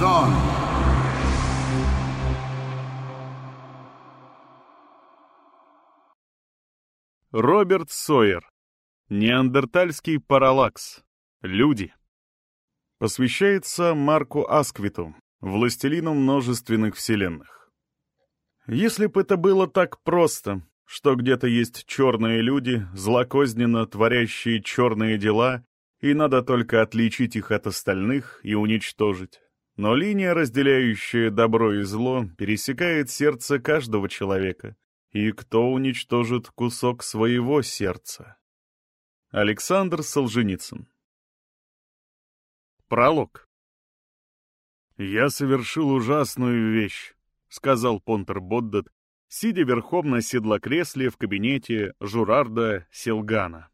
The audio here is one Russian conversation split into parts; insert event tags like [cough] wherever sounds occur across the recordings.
Фанзон. Роберт Сойер. Неандертальский параллакс. Люди. Посвящается Марку Асквиту, властелину множественных вселенных. Если бы это было так просто, что где-то есть черные люди, злокозненно творящие черные дела, и надо только отличить их от остальных и уничтожить. Но линия, разделяющая добро и зло, пересекает сердце каждого человека, и кто уничтожит кусок своего сердца? Александр Солженицын Пролог «Я совершил ужасную вещь», — сказал Понтер Боддет, сидя верхом на седлокресле в кабинете Журарда Селгана.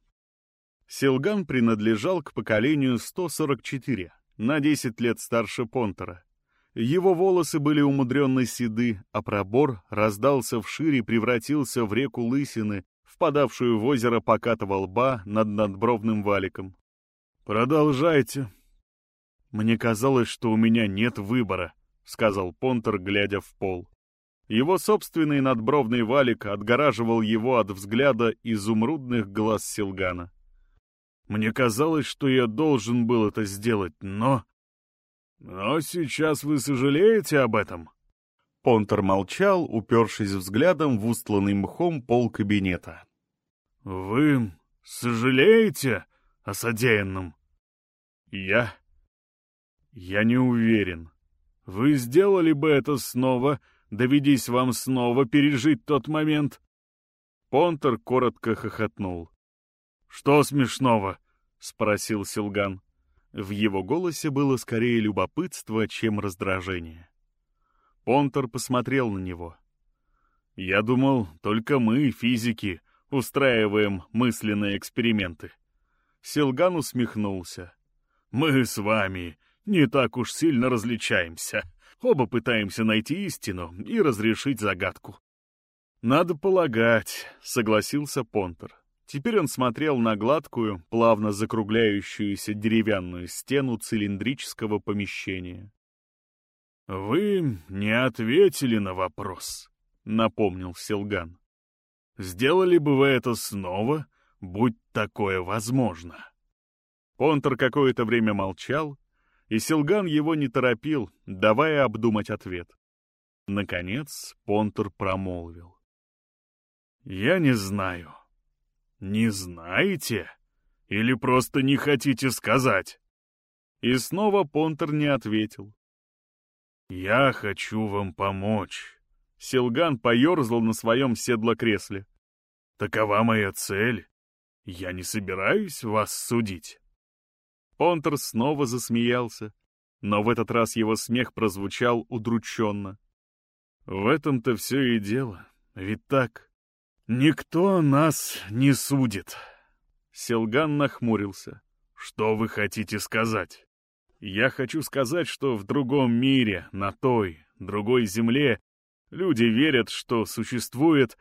Селган принадлежал к поколению 144, на 10 лет старше Понтера. Его волосы были умудренно седы, а пробор раздался вширь и превратился в реку лысины, впадавшую в озеро покатого лба над надбровным валиком. «Продолжайте». «Мне казалось, что у меня нет выбора», — сказал Понтер, глядя в пол. Его собственный надбровный валик отгораживал его от взгляда изумрудных глаз Силгана. «Мне казалось, что я должен был это сделать, но...» «Но сейчас вы сожалеете об этом?» Понтер молчал, упершись взглядом в устланный мхом пол кабинета. «Вы сожалеете о содеянном?» «Я? Я не уверен. Вы сделали бы это снова, доведись вам снова пережить тот момент?» Понтер коротко хохотнул. «Что смешного?» — спросил Силган. В его голосе было скорее любопытство, чем раздражение. Понтер посмотрел на него. «Я думал, только мы, физики, устраиваем мысленные эксперименты». Силган усмехнулся. «Мы с вами не так уж сильно различаемся. Оба пытаемся найти истину и разрешить загадку». «Надо полагать», — согласился Понтер. Теперь он смотрел на гладкую, плавно закругляющуюся деревянную стену цилиндрического помещения. «Вы не ответили на вопрос», — напомнил Силган. «Сделали бы вы это снова, будь такое возможно». Понтер какое-то время молчал, и Силган его не торопил, давая обдумать ответ. Наконец Понтер промолвил. «Я не знаю». «Не знаете? Или просто не хотите сказать?» И снова Понтер не ответил. «Я хочу вам помочь». Силган поерзал на своем седлокресле. «Такова моя цель. Я не собираюсь вас судить». Понтер снова засмеялся, но в этот раз его смех прозвучал удрученно. «В этом-то все и дело, ведь так?» «Никто нас не судит». Селган нахмурился. «Что вы хотите сказать?» «Я хочу сказать, что в другом мире, на той, другой земле, люди верят, что существует...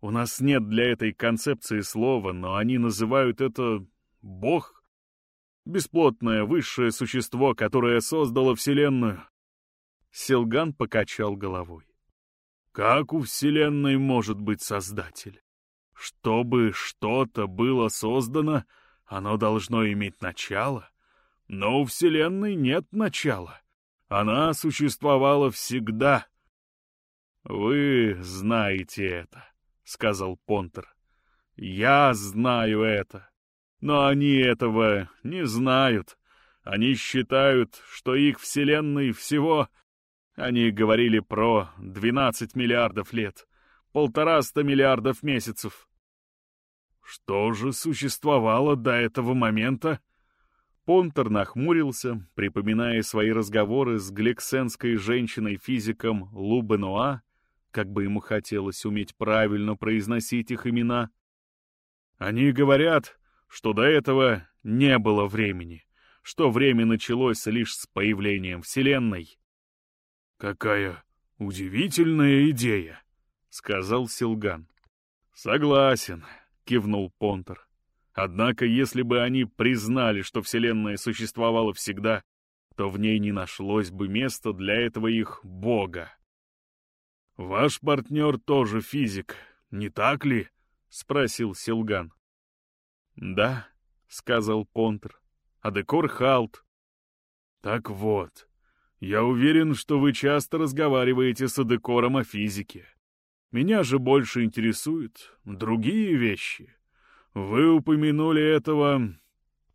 У нас нет для этой концепции слова, но они называют это «бог», бесплотное высшее существо, которое создало Вселенную. Селган покачал головой. Как у Вселенной может быть Создатель? Чтобы что-то было создано, оно должно иметь начало. Но у Вселенной нет начала. Она существовала всегда. «Вы знаете это», — сказал Понтер. «Я знаю это. Но они этого не знают. Они считают, что их Вселенной всего они говорили про 12 миллиардов лет, полтораста миллиардов месяцев. Что же существовало до этого момента? Понтер нахмурился, припоминая свои разговоры с глексенской женщиной-физиком Лу Бенуа, как бы ему хотелось уметь правильно произносить их имена. Они говорят, что до этого не было времени, что время началось лишь с появлением Вселенной. «Какая удивительная идея!» — сказал Силган. «Согласен», — кивнул Понтер. «Однако, если бы они признали, что Вселенная существовала всегда, то в ней не нашлось бы места для этого их бога. «Ваш партнер тоже физик, не так ли?» — спросил Силган. «Да», — сказал Понтер, — «а декор Халт». «Так вот, я уверен, что вы часто разговариваете с Адекором о физике. Меня же больше интересуют другие вещи. Вы упомянули этого...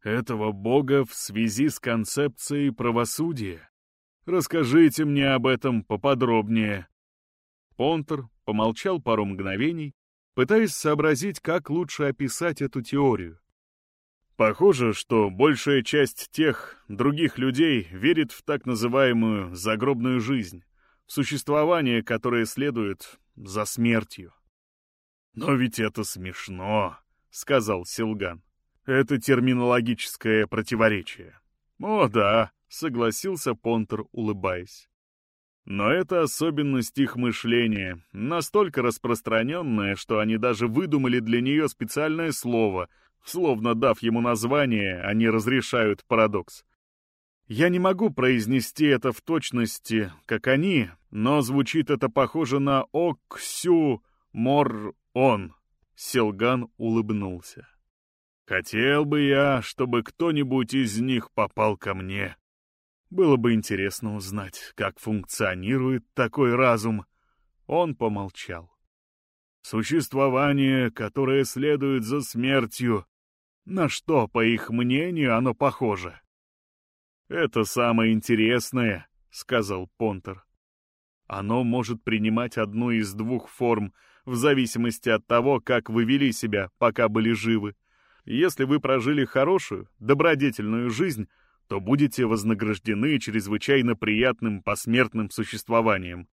этого бога в связи с концепцией правосудия. Расскажите мне об этом поподробнее». Понтер помолчал пару мгновений, пытаясь сообразить, как лучше описать эту теорию. Похоже, что большая часть тех других людей верит в так называемую загробную жизнь, в существование, которое следует за смертью. «Но ведь это смешно», — сказал Силган. «Это терминологическое противоречие». «О, да», — согласился Понтер, улыбаясь. Но это особенность их мышления, настолько распространенная, что они даже выдумали для нее специальное слово — Словно дав ему название, они разрешают парадокс. Я не могу произнести это в точности, как они, но звучит это похоже на «оксю-мор-он». Селган улыбнулся. «Хотел бы я, чтобы кто-нибудь из них попал ко мне. Было бы интересно узнать, как функционирует такой разум». Он помолчал. «Существование, которое следует за смертью, на что, по их мнению, оно похоже? «Это самое интересное», — сказал Понтер. «Оно может принимать одну из двух форм, в зависимости от того, как вы вели себя, пока были живы. Если вы прожили хорошую, добродетельную жизнь, то будете вознаграждены чрезвычайно приятным посмертным существованием.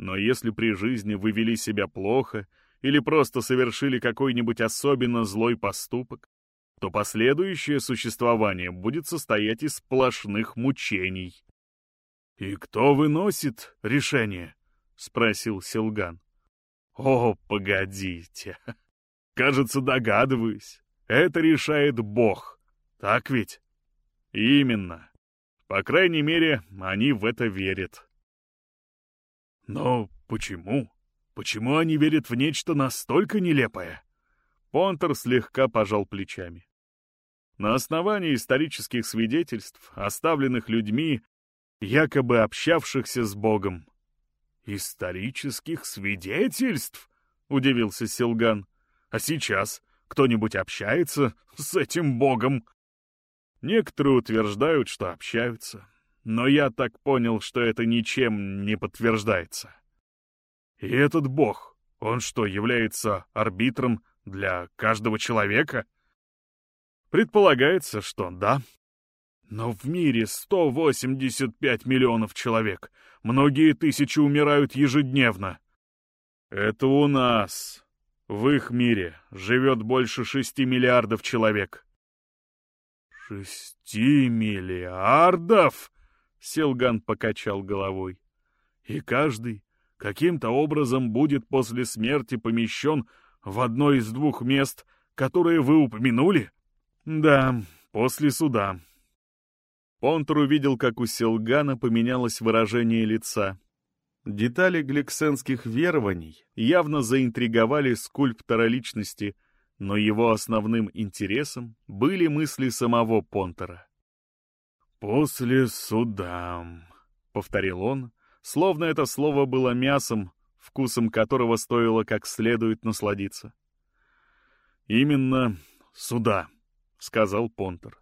Но если при жизни вы вели себя плохо или просто совершили какой-нибудь особенно злой поступок, то последующее существование будет состоять из сплошных мучений. «И кто выносит решение?» — спросил Силган. «О, погодите. [laughs] Кажется, догадываюсь. Это решает Бог. Так ведь?» «Именно. По крайней мере, они в это верят». «Но почему? Почему они верят в нечто настолько нелепое?» Понтер слегка пожал плечами на основании исторических свидетельств, оставленных людьми, якобы общавшихся с Богом. «Исторических свидетельств?» — удивился Силган. «А сейчас кто-нибудь общается с этим Богом?» Некоторые утверждают, что общаются, но я так понял, что это ничем не подтверждается. И этот Бог, он что, является арбитром для каждого человека?» Предполагается, что да. Но в мире 185 миллионов человек. Многие тысячи умирают ежедневно. Это у нас. В их мире живет больше шести миллиардов человек. «Шести миллиардов?» — Селган покачал головой. «И каждый каким-то образом будет после смерти помещен в одно из двух мест, которые вы упомянули?» Да, после суда. Понтер увидел, как у Селгана поменялось выражение лица. Детали гликсенских верований явно заинтриговали скульптора личности, но его основным интересом были мысли самого Понтера. «После суда», — повторил он, словно это слово было мясом, вкусом которого стоило как следует насладиться. «Именно суда». — сказал Понтер.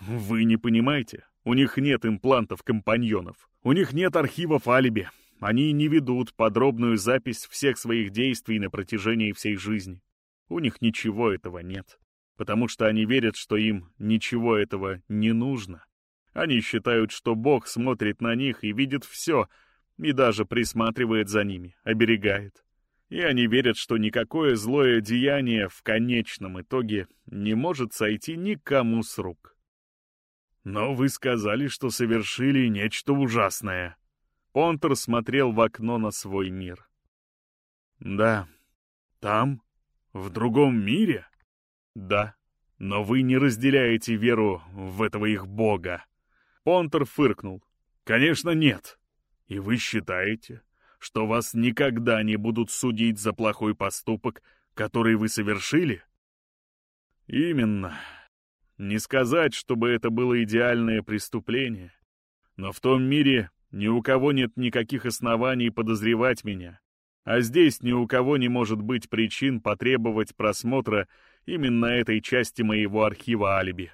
«Вы не понимаете, у них нет имплантов-компаньонов, у них нет архивов алиби, они не ведут подробную запись всех своих действий на протяжении всей жизни. У них ничего этого нет, потому что они верят, что им ничего этого не нужно. Они считают, что Бог смотрит на них и видит все, и даже присматривает за ними, оберегает и они верят, что никакое злое деяние в конечном итоге не может сойти никому с рук. Но вы сказали, что совершили нечто ужасное. Понтер смотрел в окно на свой мир. Да. Там? В другом мире? Да. Но вы не разделяете веру в этого их бога. Понтер фыркнул. «Конечно нет. И вы считаете, что вас никогда не будут судить за плохой поступок, который вы совершили?» «Именно. Не сказать, чтобы это было идеальное преступление. Но в том мире ни у кого нет никаких оснований подозревать меня. А здесь ни у кого не может быть причин потребовать просмотра именно этой части моего архива алиби.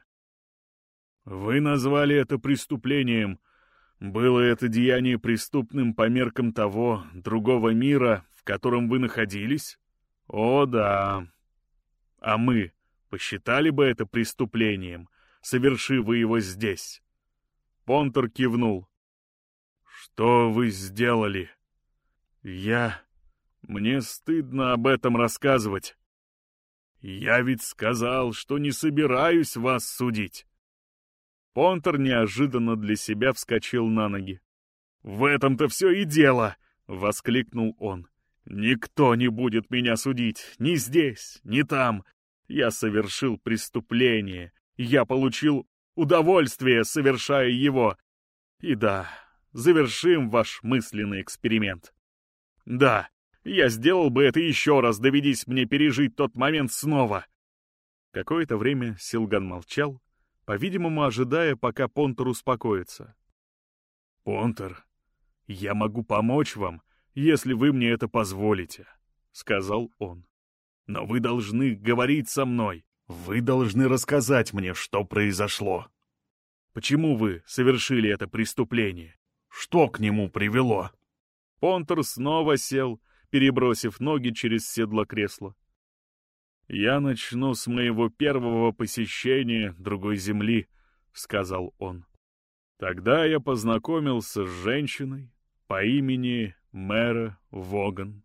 Вы назвали это преступлением. Было это деяние преступным по меркам того, другого мира, в котором вы находились? О, да. А мы посчитали бы это преступлением, совершив его здесь? Понтер кивнул. Что вы сделали? Я... Мне стыдно об этом рассказывать. Я ведь сказал, что не собираюсь вас судить. Понтер неожиданно для себя вскочил на ноги. «В этом-то все и дело!» — воскликнул он. «Никто не будет меня судить, ни здесь, ни там. Я совершил преступление, я получил удовольствие, совершая его. И да, завершим ваш мысленный эксперимент. Да, я сделал бы это еще раз, доведись мне пережить тот момент снова. Какое-то время Силган молчал, по-видимому, ожидая, пока Понтер успокоится. «Понтер, я могу помочь вам, если вы мне это позволите», — сказал он. «Но вы должны говорить со мной. Вы должны рассказать мне, что произошло. Почему вы совершили это преступление? Что к нему привело?» Понтер снова сел, перебросив ноги через седло кресла. «Я начну с моего первого посещения другой земли», — сказал он. «Тогда я познакомился с женщиной по имени Мэра Воган.